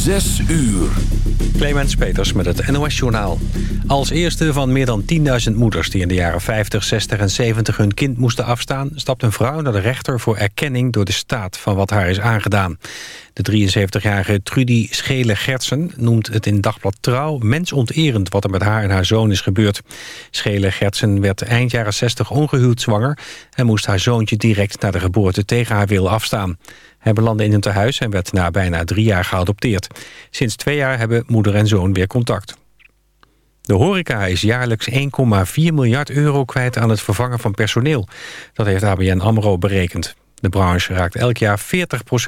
Zes uur. Clemens Peters met het NOS-journaal. Als eerste van meer dan 10.000 moeders die in de jaren 50, 60 en 70 hun kind moesten afstaan... stapt een vrouw naar de rechter voor erkenning door de staat van wat haar is aangedaan. De 73-jarige Trudy Schele-Gertsen noemt het in Dagblad Trouw... mensonterend wat er met haar en haar zoon is gebeurd. Schele-Gertsen werd eind jaren 60 ongehuwd zwanger... en moest haar zoontje direct na de geboorte tegen haar wil afstaan. Hij belandde in een tehuis en werd na bijna drie jaar geadopteerd. Sinds twee jaar hebben moeder en zoon weer contact. De horeca is jaarlijks 1,4 miljard euro kwijt aan het vervangen van personeel. Dat heeft ABN AMRO berekend. De branche raakt elk jaar 40%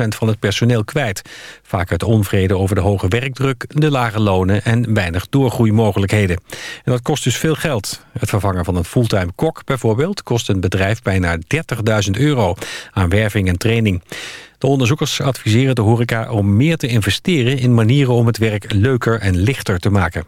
van het personeel kwijt. Vaak uit onvrede over de hoge werkdruk, de lage lonen en weinig doorgroeimogelijkheden. En dat kost dus veel geld. Het vervangen van een fulltime kok bijvoorbeeld kost een bedrijf bijna 30.000 euro aan werving en training. De onderzoekers adviseren de horeca om meer te investeren in manieren om het werk leuker en lichter te maken.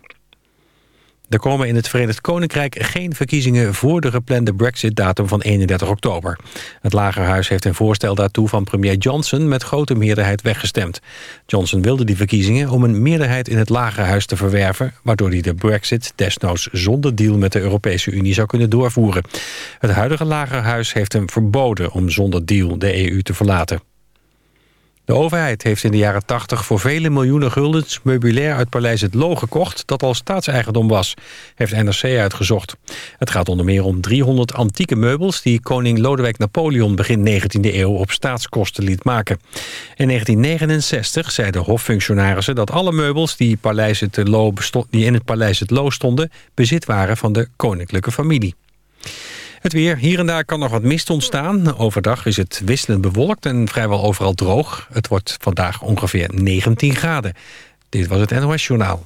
Er komen in het Verenigd Koninkrijk geen verkiezingen voor de geplande brexit-datum van 31 oktober. Het Lagerhuis heeft een voorstel daartoe van premier Johnson met grote meerderheid weggestemd. Johnson wilde die verkiezingen om een meerderheid in het Lagerhuis te verwerven, waardoor hij de brexit desnoods zonder deal met de Europese Unie zou kunnen doorvoeren. Het huidige Lagerhuis heeft hem verboden om zonder deal de EU te verlaten. De overheid heeft in de jaren 80 voor vele miljoenen guldens meubilair uit Paleis Het Loo gekocht dat al staatseigendom was, heeft NRC uitgezocht. Het gaat onder meer om 300 antieke meubels die koning Lodewijk Napoleon begin 19e eeuw op staatskosten liet maken. In 1969 zeiden hoffunctionarissen dat alle meubels die, Paleis die in het Paleis Het Loo stonden bezit waren van de koninklijke familie. Het weer. Hier en daar kan nog wat mist ontstaan. Overdag is het wisselend bewolkt en vrijwel overal droog. Het wordt vandaag ongeveer 19 graden. Dit was het NOS Journaal.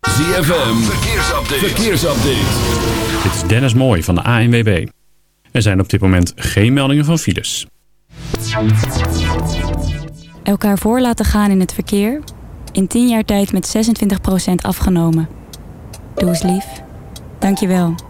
ZFM. Verkeersupdate. Verkeersupdate. Dit is Dennis Mooij van de ANWB. Er zijn op dit moment geen meldingen van files. Elkaar voor laten gaan in het verkeer. In 10 jaar tijd met 26% afgenomen. Doe eens lief. Dank je wel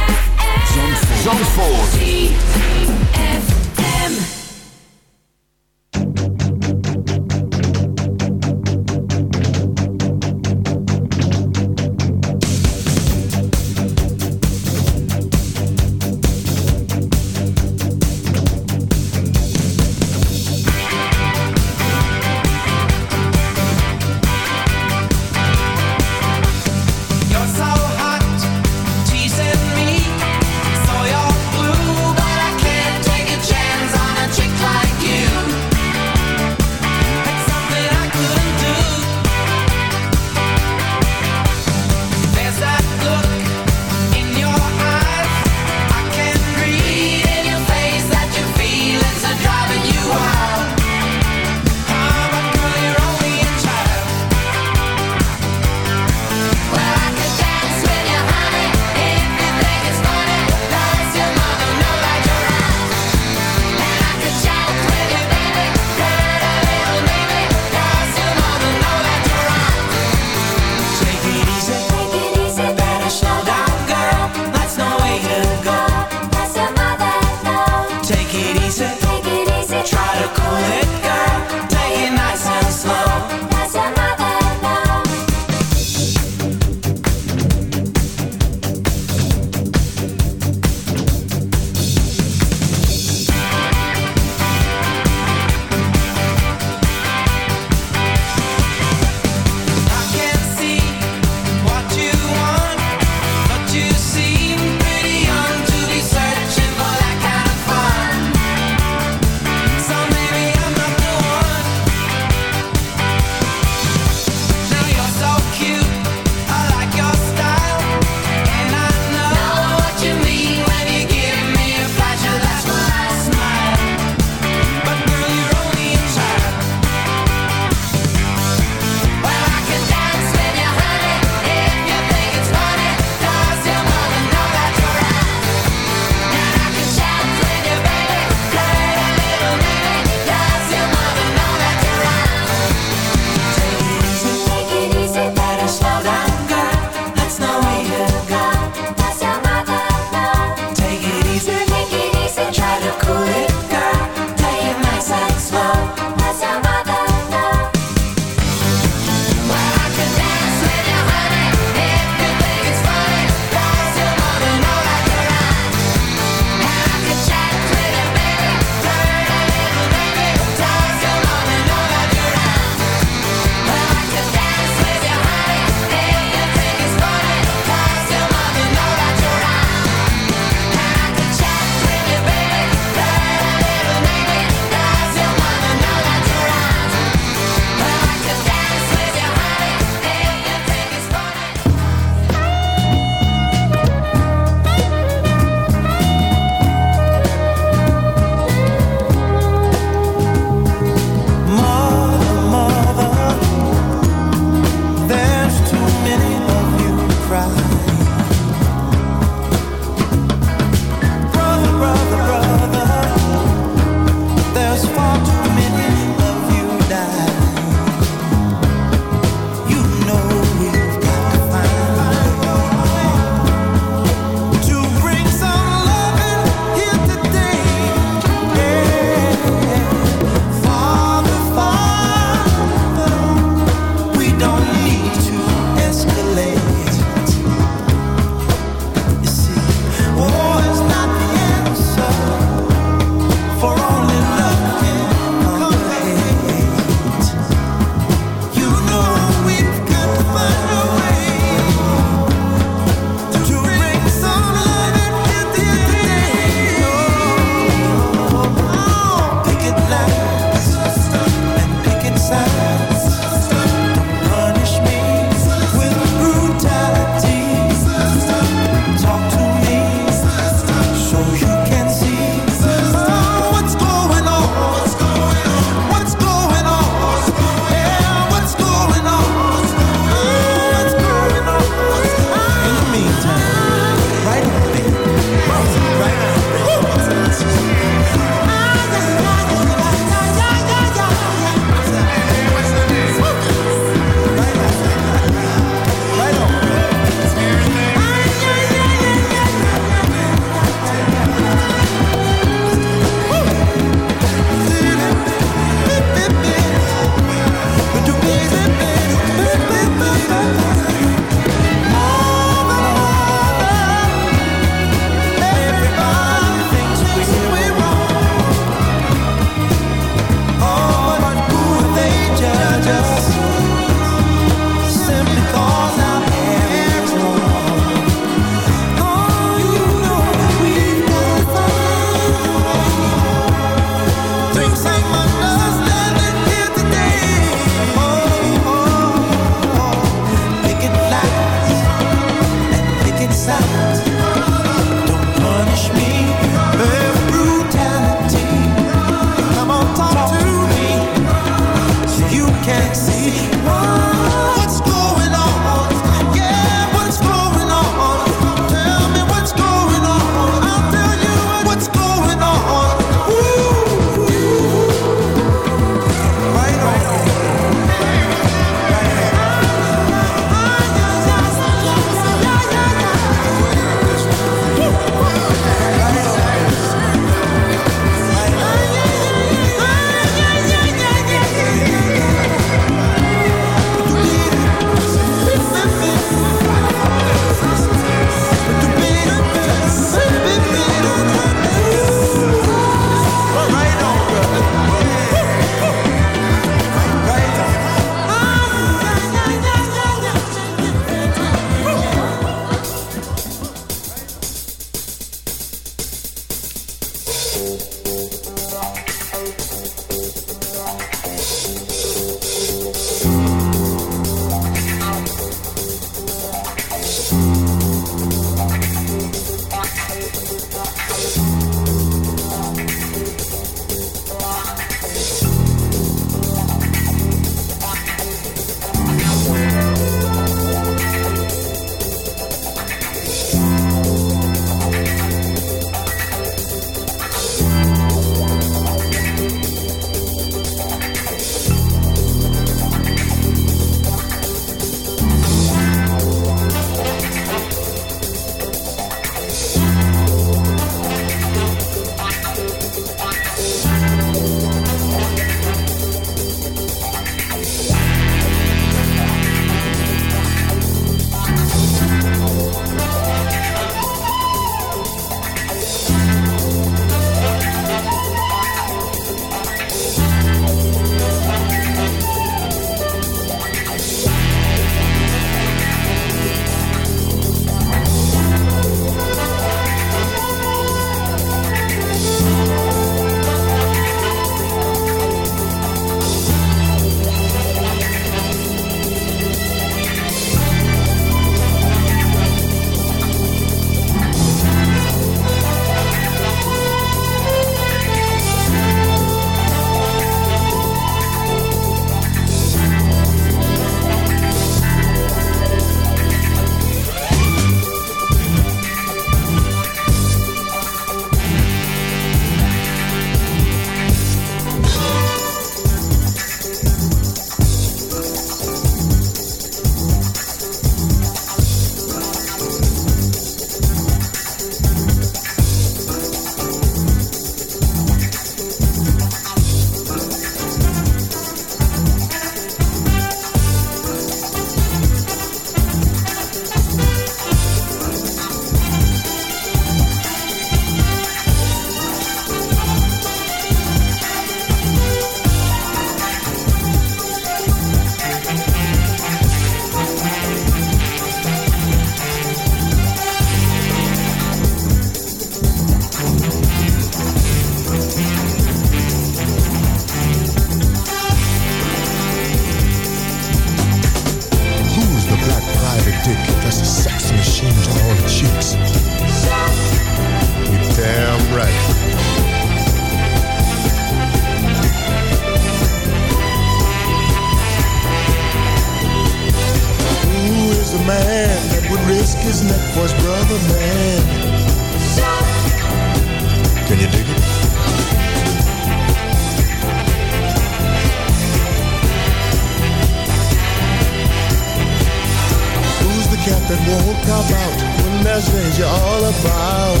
That won't cop out when there's things you're all about?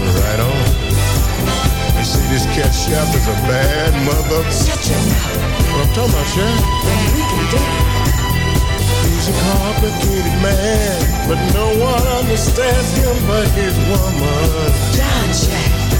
Right on. You see, this cat chef is a bad mother. Shut your mouth. What I'm talking about, chef? Then we can do it. He's a complicated man, but no one understands him but his woman. John Jack.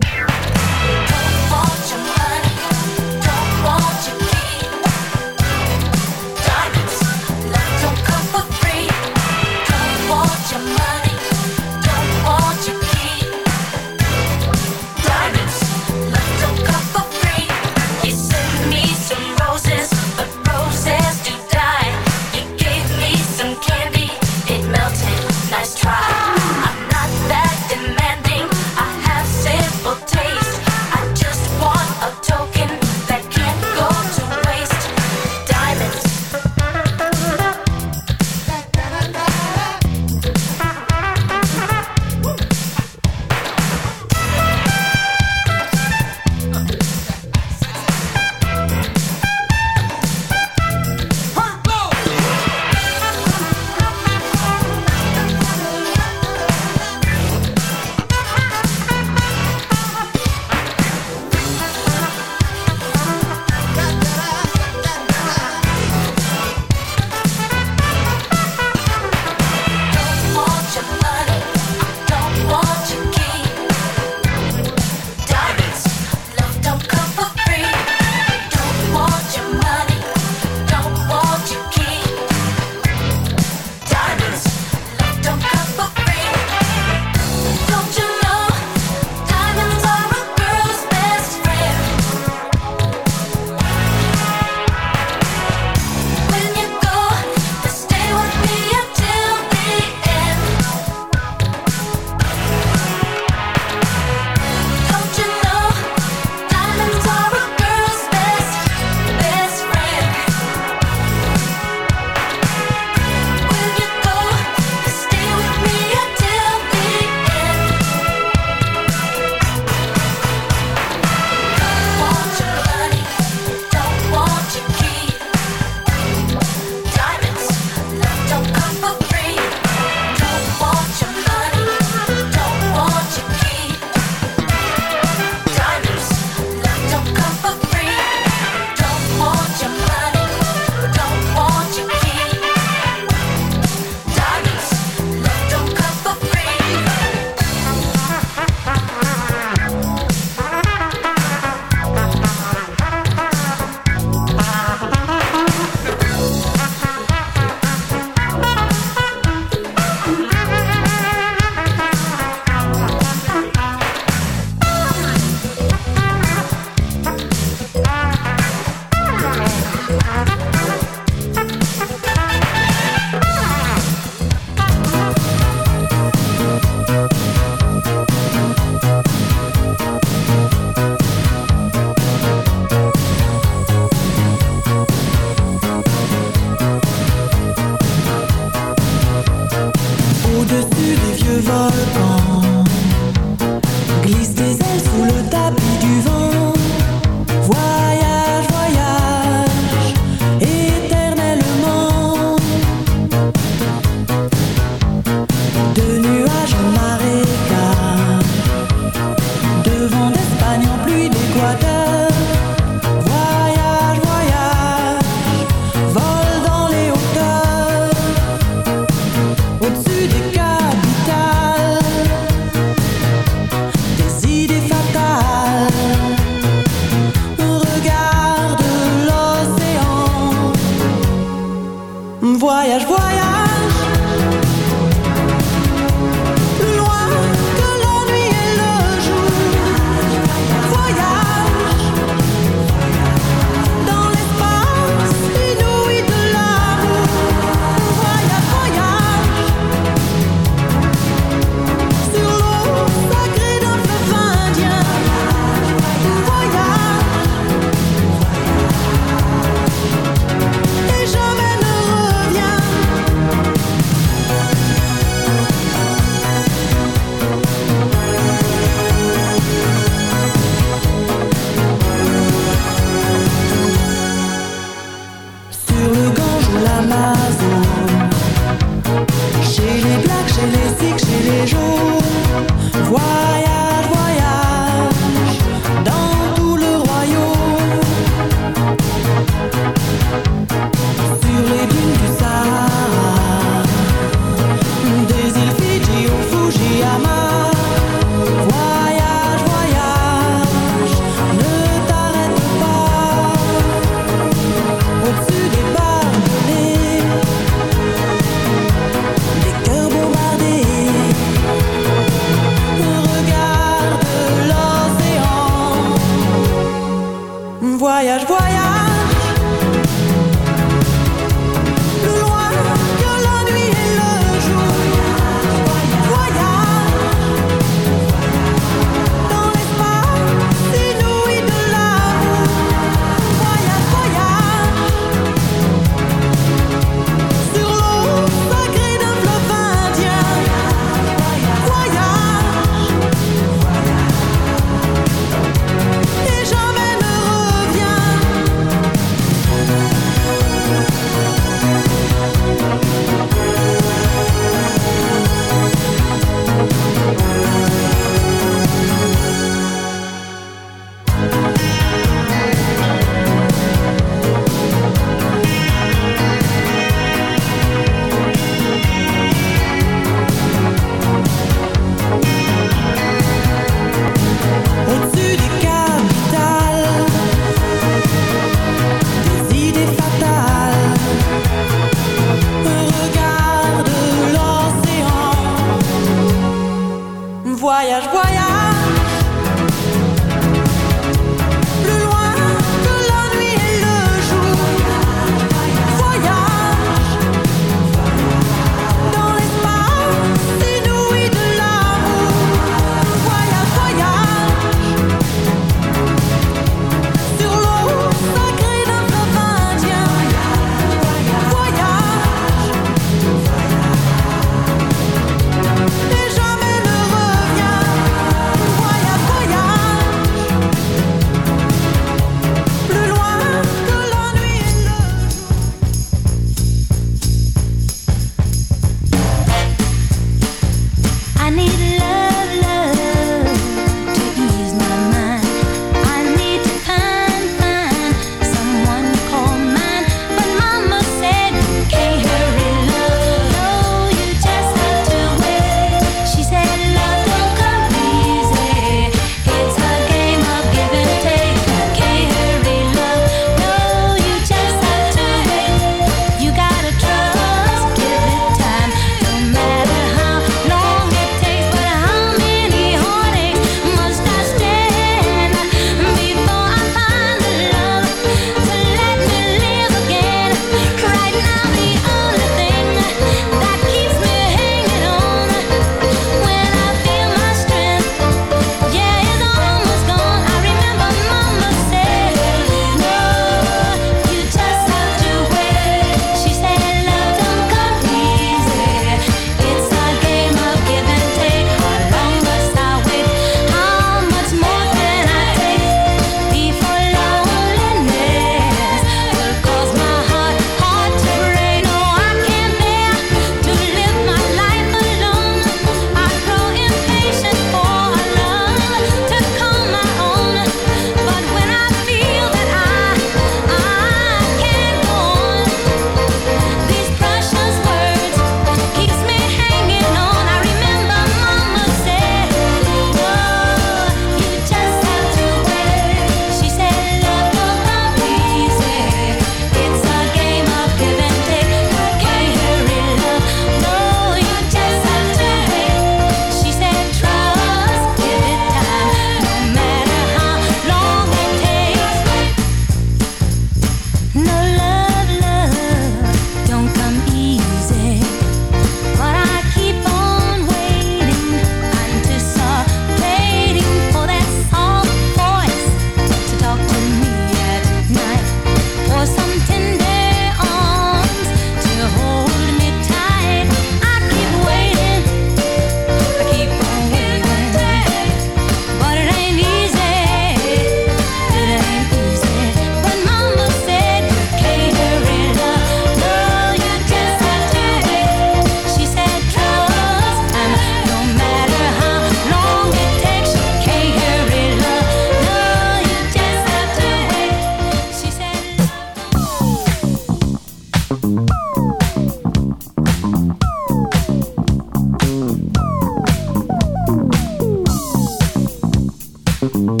Thank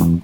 you.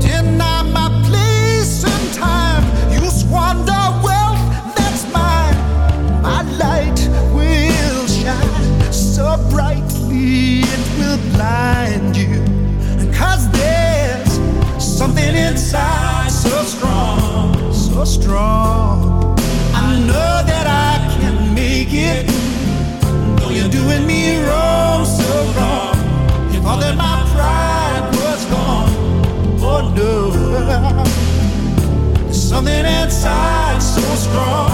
Deny my place time. You squander wealth that's mine. My light will shine so brightly it will blind you. Cause there's something inside so strong, so strong. I know that I can make it. Though you're doing me wrong, No. There's something inside so strong.